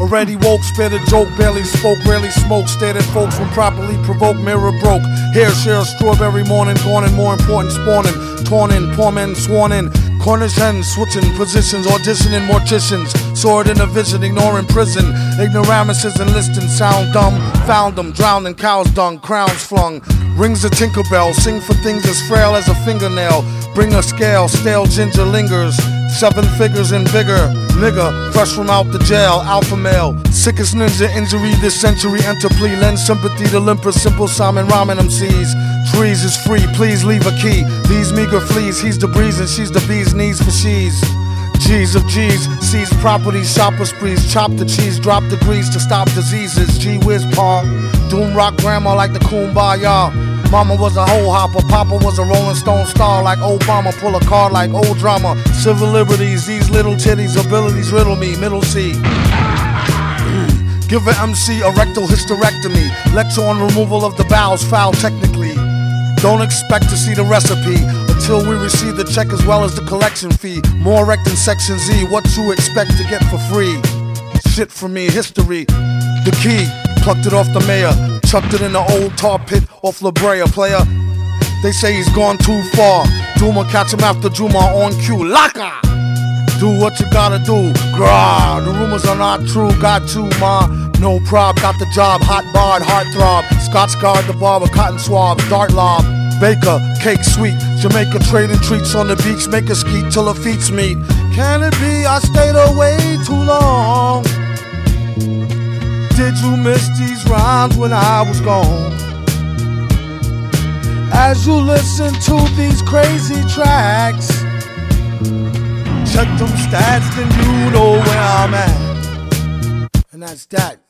Already woke, spit a joke, barely spoke, barely smoked, stared at folks when properly provoked, mirror broke. Hair share strawberry morning, gone and more important spawning, torn in, poor men sworn in. Cornish hens switching positions, auditioning morticians, sword in a vision, ignoring prison. Ignoramuses enlisting, sound dumb, found them, drowned in cow's dung, crowns flung. Rings a tinkerbell, sing for things as frail as a fingernail. Bring a scale, stale ginger lingers. Seven figures in vigor, nigga, fresh from out the jail, alpha male. Sickest ninja injury this century, enter plea, lend sympathy to limper, simple Simon Ramen MCs. Trees is free, please leave a key. These meager fleas, he's the breeze and she's the bee's knees for she's. G's of G's, seize property, shopper sprees, chop the cheese, drop degrees to stop diseases. G whiz paw, doom rock grandma like the kumbaya. Mama was a hoe hopper, Papa was a Rolling Stone star like Obama. Pull a car like old drama. Civil liberties, these little titties, abilities riddle me. Middle C. Give an MC a rectal hysterectomy. Lecture on removal of the bowels, foul technically. Don't expect to see the recipe until we receive the check as well as the collection fee. More wrecked than Section Z, what you expect to get for free? Shit for me, history. The key, plucked it off the mayor, chucked it in the old tar pit off La Brea, player. They say he's gone too far. Duma catch him after Juma on cue. Laka! Do what you gotta do. Grah, the rumors are not true. Got you, ma. No prob, got the job. Hot barred, heart throb. Scotchgard, the barber, cotton swab, dart lob. Baker, cake sweet. Jamaica trading treats on the beach. Make a skeet till her feet meet. Can it be I stayed Did you miss these rhymes when I was gone? As you listen to these crazy tracks, check them stats, then you know where I'm at. And that's that.